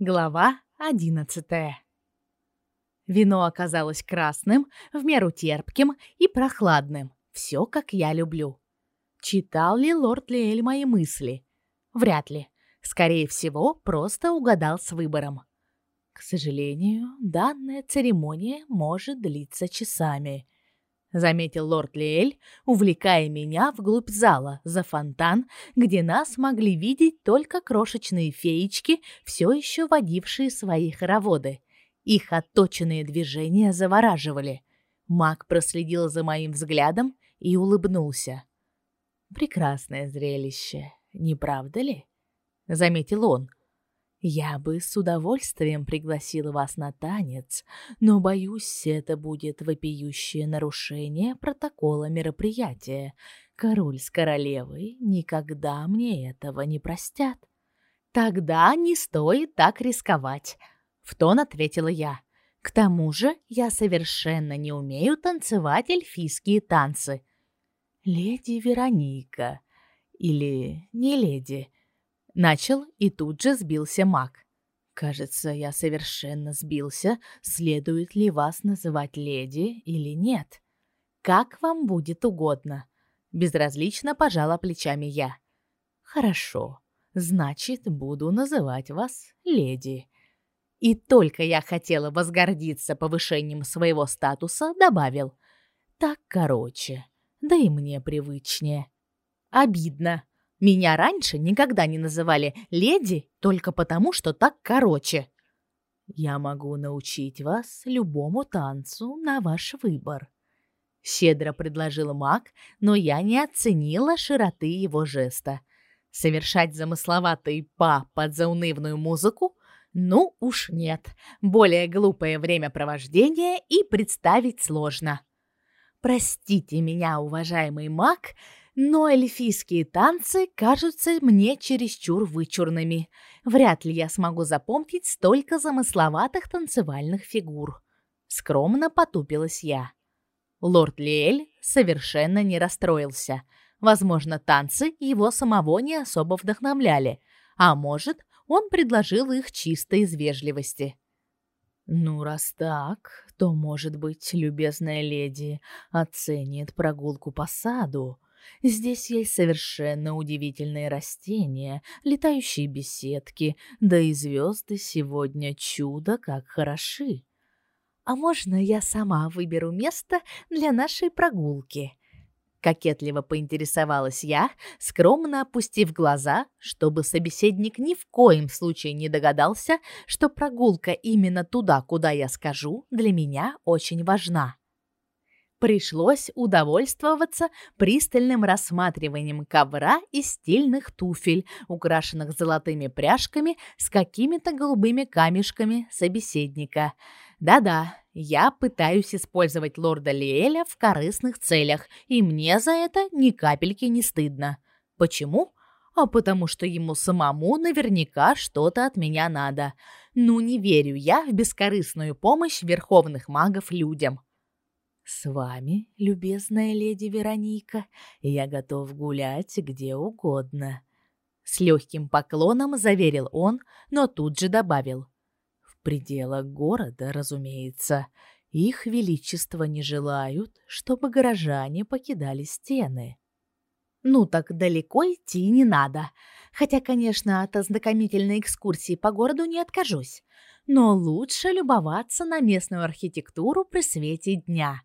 Глава одиннадцатая. Вино оказалось красным, в меру терпким и прохладным. Все, как я люблю. Читал ли лорд Лиэль мои мысли? Вряд ли. Скорее всего, просто угадал с выбором. К сожалению, данная церемония может длиться часами заметил лорд Лиэль, увлекая меня вглубь зала, за фонтан, где нас могли видеть только крошечные феечки, все еще водившие свои хороводы. Их отточенные движения завораживали. Маг проследил за моим взглядом и улыбнулся. Прекрасное зрелище, не правда ли? заметил он. Я бы с удовольствием пригласила вас на танец, но боюсь, это будет вопиющее нарушение протокола мероприятия. Король с королевой никогда мне этого не простят. Тогда не стоит так рисковать, в тон ответила я. К тому же, я совершенно не умею танцевать эльфийские танцы. Леди Вероника или не леди, Начал и тут же сбился маг. Кажется, я совершенно сбился, следует ли вас называть леди или нет. Как вам будет угодно. Безразлично пожала плечами я. Хорошо. Значит, буду называть вас леди. И только я хотела возгордиться повышением своего статуса, добавил: так короче. Да и мне привычнее. Обидно. Меня раньше никогда не называли леди только потому, что так короче. Я могу научить вас любому танцу на ваш выбор, щедро предложил Мак, но я не оценила широты его жеста. Совершать замысловатый па под заунывную музыку ну уж нет. Более глупое времяпровождение и представить сложно. Простите меня, уважаемый Мак, но эльфийские танцы кажутся мне чересчур вычурными. Вряд ли я смогу запомнить столько замысловатых танцевальных фигур. Скромно потупилась я. Лорд Лиэль совершенно не расстроился. Возможно, танцы его самого не особо вдохновляли, а может, он предложил их чисто из вежливости. Ну, раз так, то, может быть, любезная леди оценит прогулку по саду, Здесь есть совершенно удивительные растения, летающие беседки, да и звезды сегодня чудо как хороши. А можно я сама выберу место для нашей прогулки? Кокетливо поинтересовалась я, скромно опустив глаза, чтобы собеседник ни в коем случае не догадался, что прогулка именно туда, куда я скажу, для меня очень важна. Пришлось удовольствоваться пристальным рассматриванием ковра и стильных туфель, украшенных золотыми пряжками с какими-то голубыми камешками собеседника. Да-да, я пытаюсь использовать лорда Лиэля в корыстных целях, и мне за это ни капельки не стыдно. Почему? А потому что ему самому наверняка что-то от меня надо. Ну не верю я в бескорыстную помощь верховных магов людям. С вами, любезная леди Вероника, я готов гулять где угодно. С легким поклоном заверил он, но тут же добавил: в пределах города, разумеется. Их величество не желают, чтобы горожане покидали стены. Ну так далеко идти не надо. Хотя, конечно, от ознакомительной экскурсии по городу не откажусь. Но лучше любоваться на местную архитектуру при свете дня.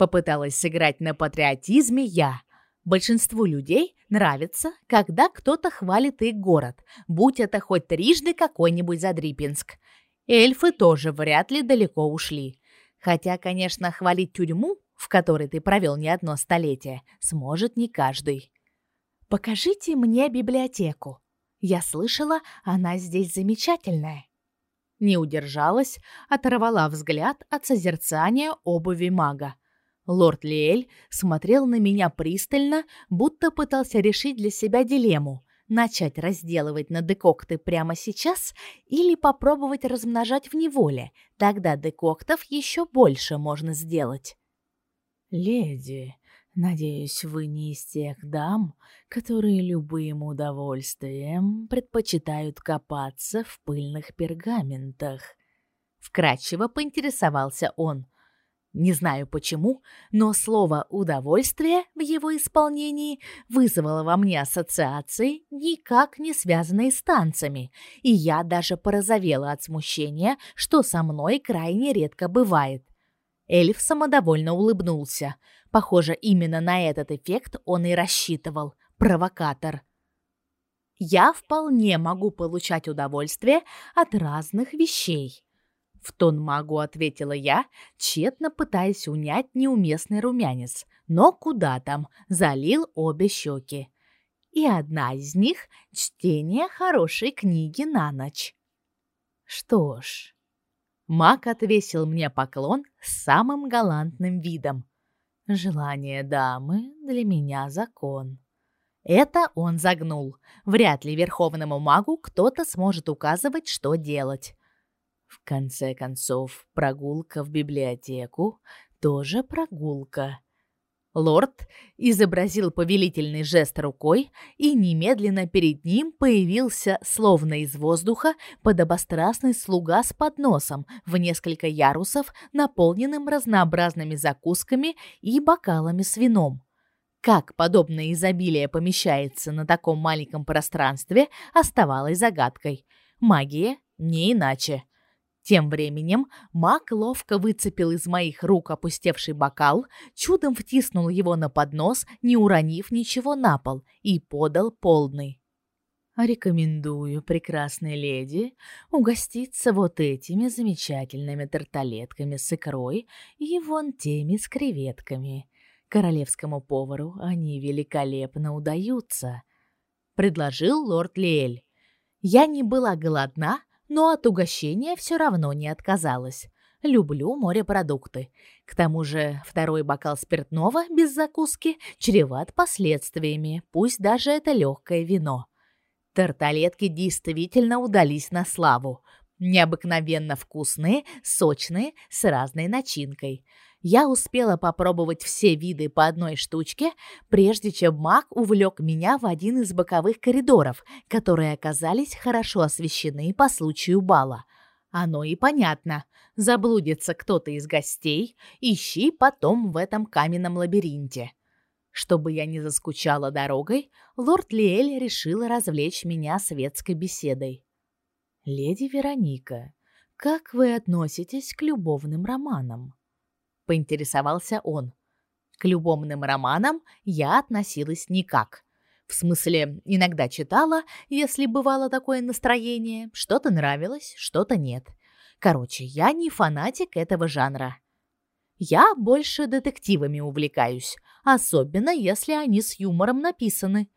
Попыталась сыграть на патриотизме я. Большинству людей нравится, когда кто-то хвалит их город, будь это хоть трижды какой-нибудь Задрипинск. Эльфы тоже вряд ли далеко ушли. Хотя, конечно, хвалить тюрьму, в которой ты провел не одно столетие, сможет не каждый. Покажите мне библиотеку. Я слышала, она здесь замечательная. Не удержалась, оторвала взгляд от созерцания обуви мага. Лорд Лиэль смотрел на меня пристально, будто пытался решить для себя дилемму: начать разделывать на декокты прямо сейчас или попробовать размножать в неволе. Тогда декоктов еще больше можно сделать. Леди, Надеюсь, вы не из тех дам, которые любым удовольствием предпочитают копаться в пыльных пергаментах. Вкратчиво поинтересовался он. Не знаю почему, но слово «удовольствие» в его исполнении вызвало во мне ассоциации, никак не связанные с танцами, и я даже порозовела от смущения, что со мной крайне редко бывает. Эльф самодовольно улыбнулся. Похоже, именно на этот эффект он и рассчитывал. Провокатор. Я вполне могу получать удовольствие от разных вещей. В тон магу ответила я, тщетно пытаясь унять неуместный румянец. Но куда там, залил обе щеки. И одна из них — чтение хорошей книги на ночь. Что ж, маг отвесил мне поклон с самым галантным видом. Желание дамы для меня закон. Это он загнул. Вряд ли верховному магу кто-то сможет указывать, что делать. В конце концов, прогулка в библиотеку тоже прогулка. Лорд изобразил повелительный жест рукой, и немедленно перед ним появился, словно из воздуха, подобострастный слуга с подносом в несколько ярусов, наполненным разнообразными закусками и бокалами с вином. Как подобное изобилие помещается на таком маленьком пространстве, оставалось загадкой. Магия не иначе. Тем временем маг ловко выцепил из моих рук опустевший бокал, чудом втиснул его на поднос, не уронив ничего на пол, и подал полный. Рекомендую, прекрасной леди, угоститься вот этими замечательными тарталетками с икрой и вон теми с креветками. Королевскому повару они великолепно удаются, предложил лорд Лель. Я не была голодна, но от угощения все равно не отказалась. Люблю морепродукты. К тому же второй бокал спиртного без закуски чреват последствиями, пусть даже это легкое вино. Тарталетки действительно удались на славу. Необыкновенно вкусные, сочные, с разной начинкой – я успела попробовать все виды по одной штучке, прежде чем маг увлек меня в один из боковых коридоров, которые оказались хорошо освещены по случаю бала. Оно и понятно. Заблудится кто-то из гостей, ищи потом в этом каменном лабиринте. Чтобы я не заскучала дорогой, лорд Лиэль решил развлечь меня светской беседой. «Леди Вероника, как вы относитесь к любовным романам?» Поинтересовался он. К любовным романам я относилась никак. В смысле, иногда читала, если бывало такое настроение, что-то нравилось, что-то нет. Короче, я не фанатик этого жанра. Я больше детективами увлекаюсь, особенно если они с юмором написаны,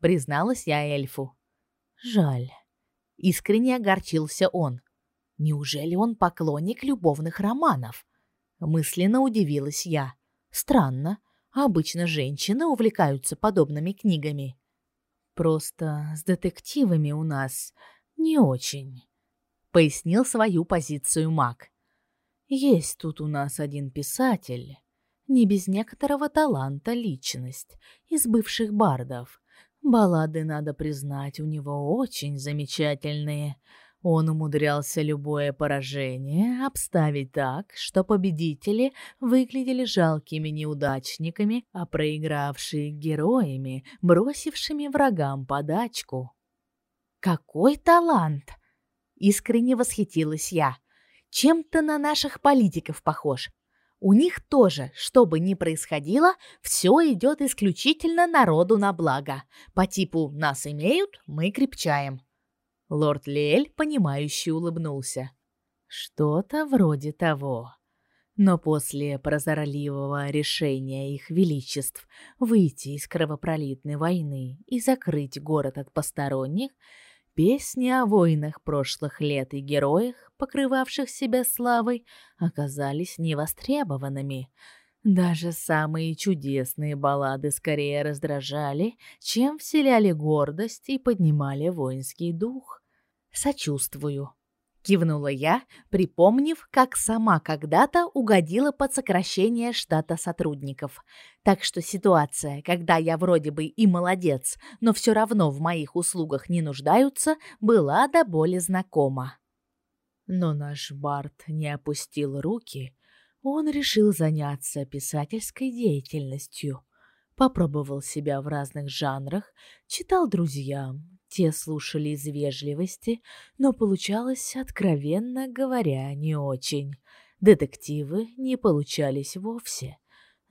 призналась я эльфу. Жаль. Искренне огорчился он. Неужели он поклонник любовных романов? Мысленно удивилась я. Странно. Обычно женщины увлекаются подобными книгами. Просто с детективами у нас не очень, пояснил свою позицию Мак. Есть тут у нас один писатель, не без некоторого таланта личность, из бывших бардов. Баллады, надо признать, у него очень замечательные. Он умудрялся любое поражение обставить так, что победители выглядели жалкими неудачниками, а проигравшие героями, бросившими врагам подачку. Какой талант! Искренне восхитилась я. Чем-то на наших политиков похож. У них тоже, что бы ни происходило, все идет исключительно народу на благо. По типу «нас имеют, мы крепчаем». Лорд Лель, понимающе улыбнулся. Что-то вроде того. Но после прозорливого решения их величеств выйти из кровопролитной войны и закрыть город от посторонних, песни о войнах прошлых лет и героях, покрывавших себя славой, оказались невостребованными. Даже самые чудесные баллады скорее раздражали, чем вселяли гордость и поднимали воинский дух. Сочувствую. Кивнула я, припомнив, как сама когда-то угодила под сокращение штата сотрудников. Так что ситуация, когда я вроде бы и молодец, но все равно в моих услугах не нуждаются, была до боли знакома. Но наш Барт не опустил руки. Он решил заняться писательской деятельностью. Попробовал себя в разных жанрах, читал друзьям, те слушали из вежливости, но получалось, откровенно говоря, не очень. Детективы не получались вовсе.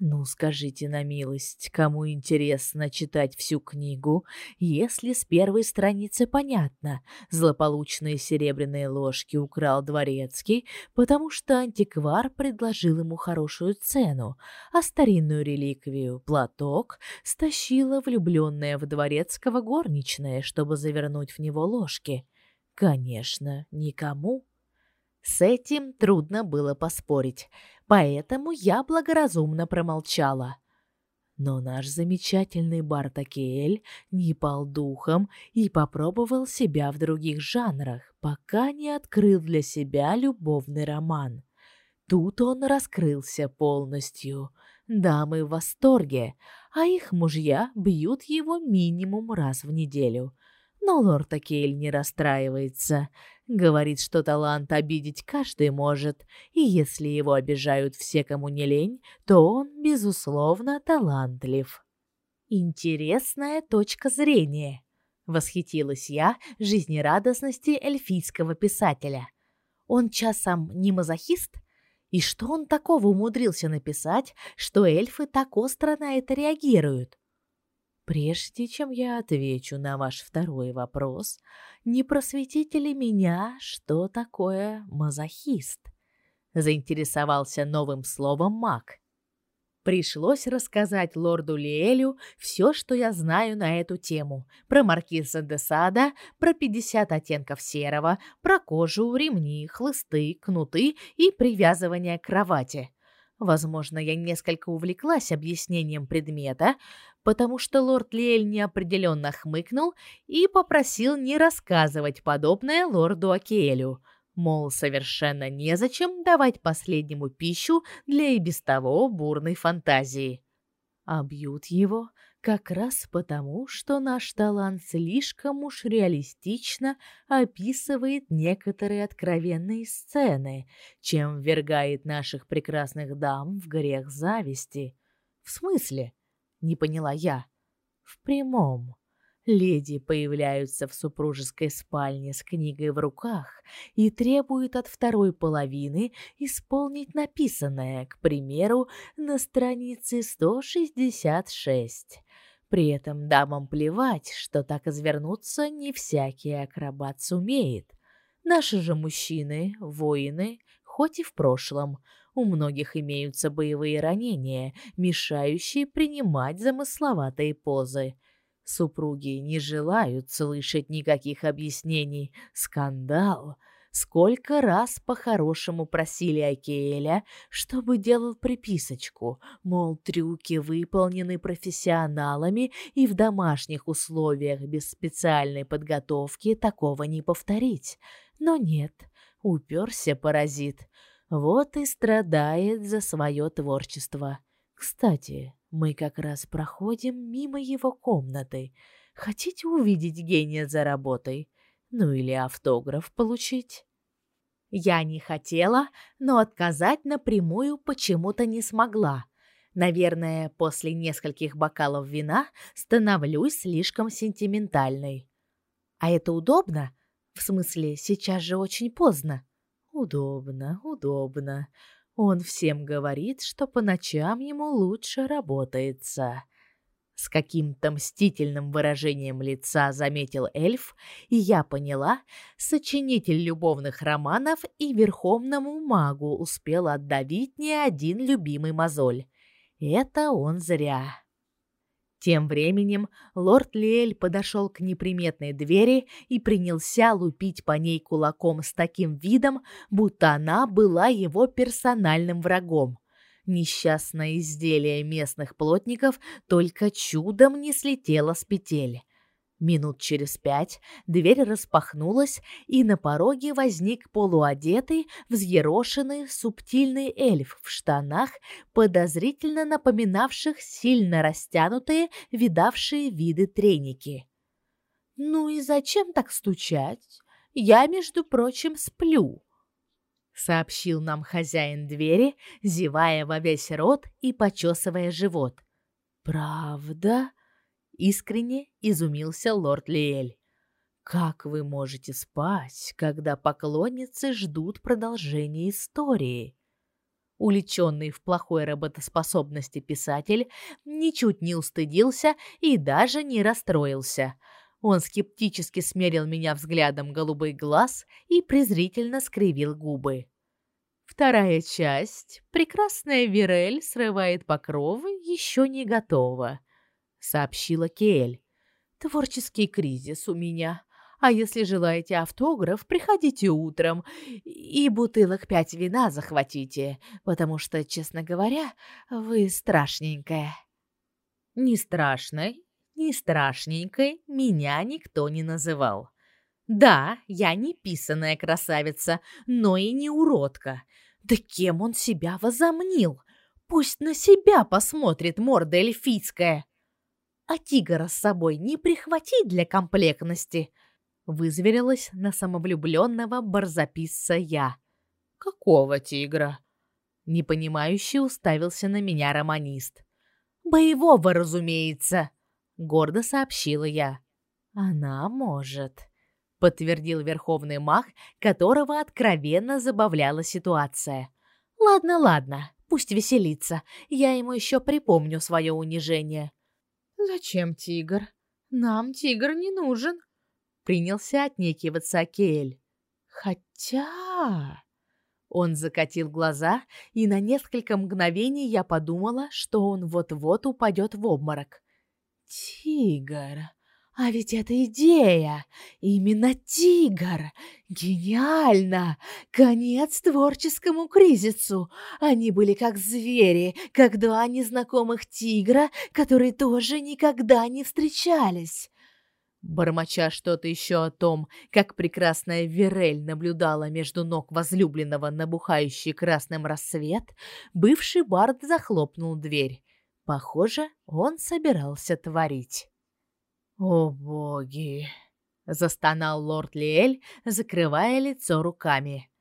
Ну, скажите на милость, кому интересно читать всю книгу, если с первой страницы понятно, злополучные серебряные ложки украл дворецкий, потому что антиквар предложил ему хорошую цену, а старинную реликвию, платок, стащила влюбленная в дворецкого горничная, чтобы завернуть в него ложки. Конечно, никому. С этим трудно было поспорить поэтому я благоразумно промолчала. Но наш замечательный Бартакель не пал духом и попробовал себя в других жанрах, пока не открыл для себя любовный роман. Тут он раскрылся полностью. Дамы в восторге, а их мужья бьют его минимум раз в неделю. Но лорд Акель не расстраивается. Говорит, что талант обидеть каждый может, и если его обижают все, кому не лень, то он, безусловно, талантлив. Интересная точка зрения. Восхитилась я жизнерадостности эльфийского писателя. Он часом не мазохист? И что он такого умудрился написать, что эльфы так остро на это реагируют? Прежде чем я отвечу на ваш второй вопрос, не просветите ли меня, что такое мазохист? Заинтересовался новым словом маг. Пришлось рассказать лорду Лиэлю все, что я знаю на эту тему. Про маркиза де Сада, про 50 оттенков серого, про кожу, ремни, хлысты, кнуты и привязывание к кровати. Возможно, я несколько увлеклась объяснением предмета, потому что лорд Лиэль неопределенно хмыкнул и попросил не рассказывать подобное лорду Акелю. Мол, совершенно незачем давать последнему пищу для и без того бурной фантазии. А его как раз потому, что наш талант слишком уж реалистично описывает некоторые откровенные сцены, чем ввергает наших прекрасных дам в грех зависти. В смысле? Не поняла я. В прямом. Леди появляются в супружеской спальне с книгой в руках и требуют от второй половины исполнить написанное, к примеру, на странице 166. При этом дамам плевать, что так извернуться не всякий акробат сумеет. Наши же мужчины, воины, хоть и в прошлом, у многих имеются боевые ранения, мешающие принимать замысловатые позы. Супруги не желают слышать никаких объяснений. Скандал. Сколько раз по-хорошему просили Акеэля, чтобы делал приписочку, мол, трюки выполнены профессионалами и в домашних условиях без специальной подготовки такого не повторить. Но нет, уперся паразит. Вот и страдает за свое творчество. Кстати, мы как раз проходим мимо его комнаты. Хотите увидеть гения за работой? Ну или автограф получить? Я не хотела, но отказать напрямую почему-то не смогла. Наверное, после нескольких бокалов вина становлюсь слишком сентиментальной. А это удобно? В смысле, сейчас же очень поздно. Удобно, удобно. Он всем говорит, что по ночам ему лучше работается. С каким-то мстительным выражением лица заметил эльф, и я поняла, сочинитель любовных романов и верховному магу успел отдавить не один любимый мозоль. Это он зря. Тем временем лорд Лиэль подошел к неприметной двери и принялся лупить по ней кулаком с таким видом, будто она была его персональным врагом. Несчастное изделие местных плотников только чудом не слетело с петель. Минут через пять дверь распахнулась, и на пороге возник полуодетый, взъерошенный, субтильный эльф в штанах, подозрительно напоминавших сильно растянутые, видавшие виды треники. «Ну и зачем так стучать? Я, между прочим, сплю», — сообщил нам хозяин двери, зевая во весь рот и почесывая живот. «Правда?» Искренне изумился лорд Лиэль. Как вы можете спать, когда поклонницы ждут продолжения истории? Уличенный в плохой работоспособности писатель ничуть не устыдился и даже не расстроился. Он скептически смерил меня взглядом голубых глаз и презрительно скривил губы. Вторая часть. Прекрасная Вирель срывает покровы, еще не готова сообщила Кель. Творческий кризис у меня. А если желаете автограф, приходите утром и бутылок пять вина захватите, потому что, честно говоря, вы страшненькая. Не страшной, не страшненькой меня никто не называл. Да, я не писаная красавица, но и не уродка. Да кем он себя возомнил? Пусть на себя посмотрит морда эльфийская а тигра с собой не прихватить для комплектности?» Вызверилась на самовлюбленного барзаписца я. «Какого тигра?» Непонимающе уставился на меня романист. «Боевого, разумеется!» — гордо сообщила я. «Она может», — подтвердил верховный маг, которого откровенно забавляла ситуация. «Ладно, ладно, пусть веселится, я ему еще припомню свое унижение». «Зачем тигр? Нам тигр не нужен», — принялся отнекиваться Акель. «Хотя...» Он закатил глаза, и на несколько мгновений я подумала, что он вот-вот упадет в обморок. «Тигр! А ведь это идея! Именно тигр! Гениально! Конец творческому кризису! Они были как звери, как два незнакомых тигра, которые тоже никогда не встречались. Бормоча что-то еще о том, как прекрасная Верель наблюдала между ног возлюбленного набухающий красным рассвет, бывший бард захлопнул дверь. Похоже, он собирался творить. «О боги!» — застонал лорд Лиэль, закрывая лицо руками.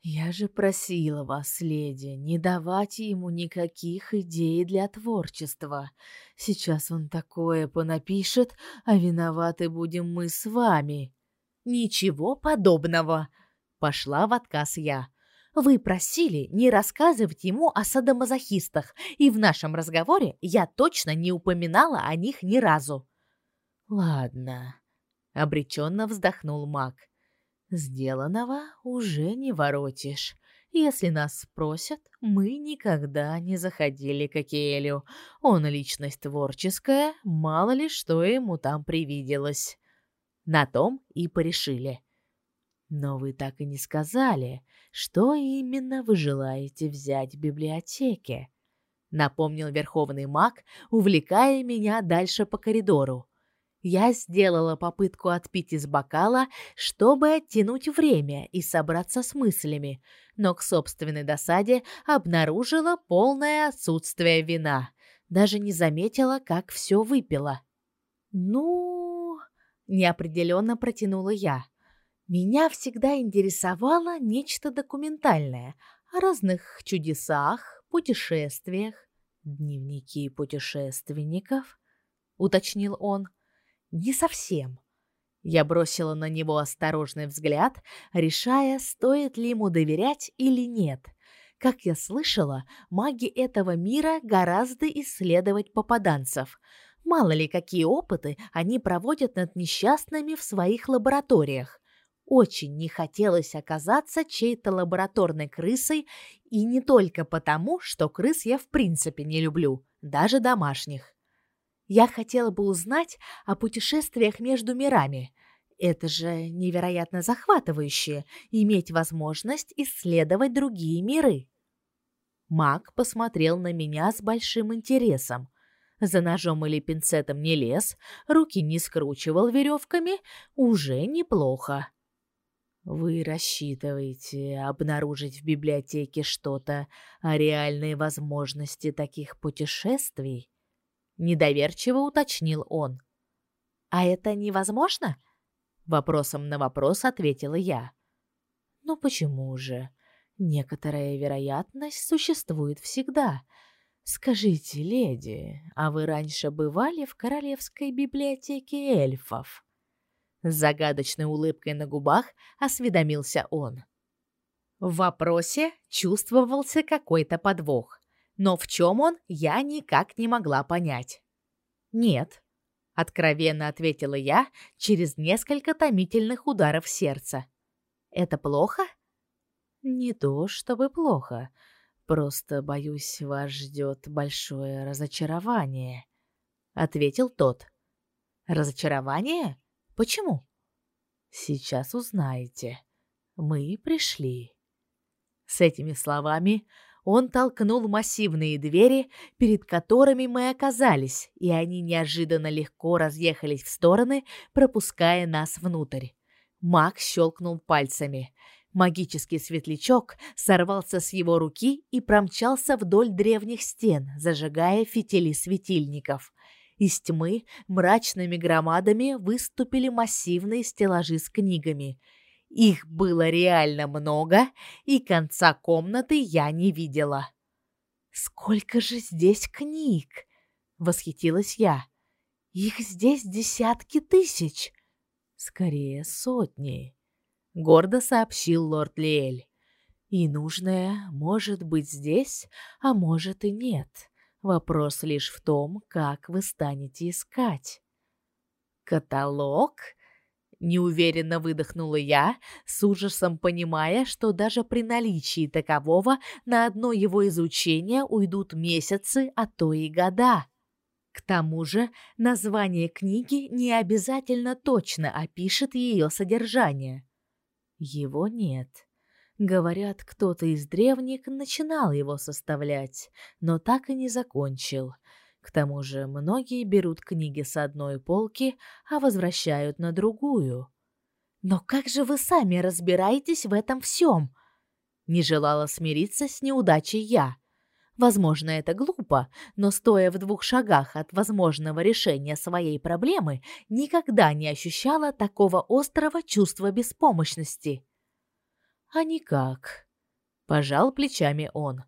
«Я же просила вас, леди, не давать ему никаких идей для творчества. Сейчас он такое понапишет, а виноваты будем мы с вами». «Ничего подобного!» — пошла в отказ я. Вы просили не рассказывать ему о садомазохистах, и в нашем разговоре я точно не упоминала о них ни разу. Ладно, обреченно вздохнул Мак. Сделанного уже не воротишь. Если нас спросят, мы никогда не заходили к Акелю. Он личность творческая, мало ли что ему там привиделось. На том и порешили. Но вы так и не сказали, что именно вы желаете взять в библиотеке. Напомнил верховный маг, увлекая меня дальше по коридору. Я сделала попытку отпить из бокала, чтобы оттянуть время и собраться с мыслями, но к собственной досаде обнаружила полное отсутствие вина. Даже не заметила, как все выпила. «Ну...» — неопределенно протянула я. «Меня всегда интересовало нечто документальное о разных чудесах, путешествиях, дневники путешественников», — уточнил он. — не совсем. Я бросила на него осторожный взгляд, решая, стоит ли ему доверять или нет. Как я слышала, маги этого мира гораздо исследовать попаданцев. Мало ли какие опыты они проводят над несчастными в своих лабораториях. Очень не хотелось оказаться чьей-то лабораторной крысой, и не только потому, что крыс я в принципе не люблю, даже домашних. Я хотела бы узнать о путешествиях между мирами. Это же невероятно захватывающе иметь возможность исследовать другие миры. Маг посмотрел на меня с большим интересом. за ножом или пинцетом не лез, руки не скручивал веревками, уже неплохо. Вы рассчитываете обнаружить в библиотеке что-то о реальной возможности таких путешествий? Недоверчиво уточнил он. А это невозможно? Вопросом на вопрос ответила я. Ну почему же? Некоторая вероятность существует всегда. Скажите, леди, а вы раньше бывали в королевской библиотеке эльфов? С загадочной улыбкой на губах осведомился он. В вопросе чувствовался какой-то подвох, но в чем он, я никак не могла понять. «Нет», — откровенно ответила я через несколько томительных ударов сердца. «Это плохо?» «Не то чтобы плохо, просто, боюсь, вас ждет большое разочарование», — ответил тот. «Разочарование?» Почему? Сейчас узнаете. Мы пришли. С этими словами он толкнул массивные двери, перед которыми мы оказались, и они неожиданно легко разъехались в стороны, пропуская нас внутрь. Маг щелкнул пальцами. Магический светлячок сорвался с его руки и промчался вдоль древних стен, зажигая фитили светильников. Из тьмы мрачными громадами выступили массивные стеллажи с книгами. Их было реально много, и конца комнаты я не видела. «Сколько же здесь книг!» — восхитилась я. «Их здесь десятки тысяч!» «Скорее сотни!» — гордо сообщил лорд Лиэль. «И нужное может быть здесь, а может и нет. Вопрос лишь в том, как вы станете искать. Каталог? Неуверенно выдохнула я, с ужасом понимая, что даже при наличии такового на одно его изучение уйдут месяцы, а то и года. К тому же, название книги не обязательно точно опишет ее содержание. Его нет. Говорят, кто-то из древних начинал его составлять, но так и не закончил. К тому же многие берут книги с одной полки, а возвращают на другую. Но как же вы сами разбираетесь в этом всем? Не желала смириться с неудачей я. Возможно, это глупо, но стоя в двух шагах от возможного решения своей проблемы, никогда не ощущала такого острого чувства беспомощности. А никак. Пожал плечами он.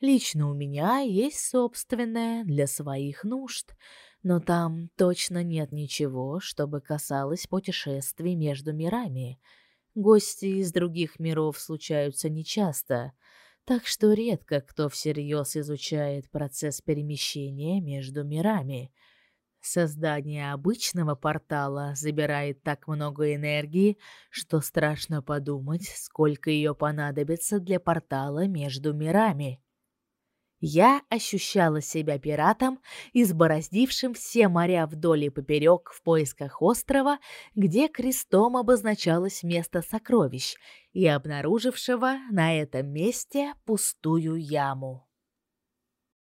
Лично у меня есть собственное для своих нужд, но там точно нет ничего, чтобы касалось путешествий между мирами. Гости из других миров случаются нечасто, так что редко кто всерьез изучает процесс перемещения между мирами — Создание обычного портала забирает так много энергии, что страшно подумать, сколько ее понадобится для портала между мирами. Я ощущала себя пиратом, избороздившим все моря вдоль и поперек в поисках острова, где крестом обозначалось место сокровищ, и обнаружившего на этом месте пустую яму.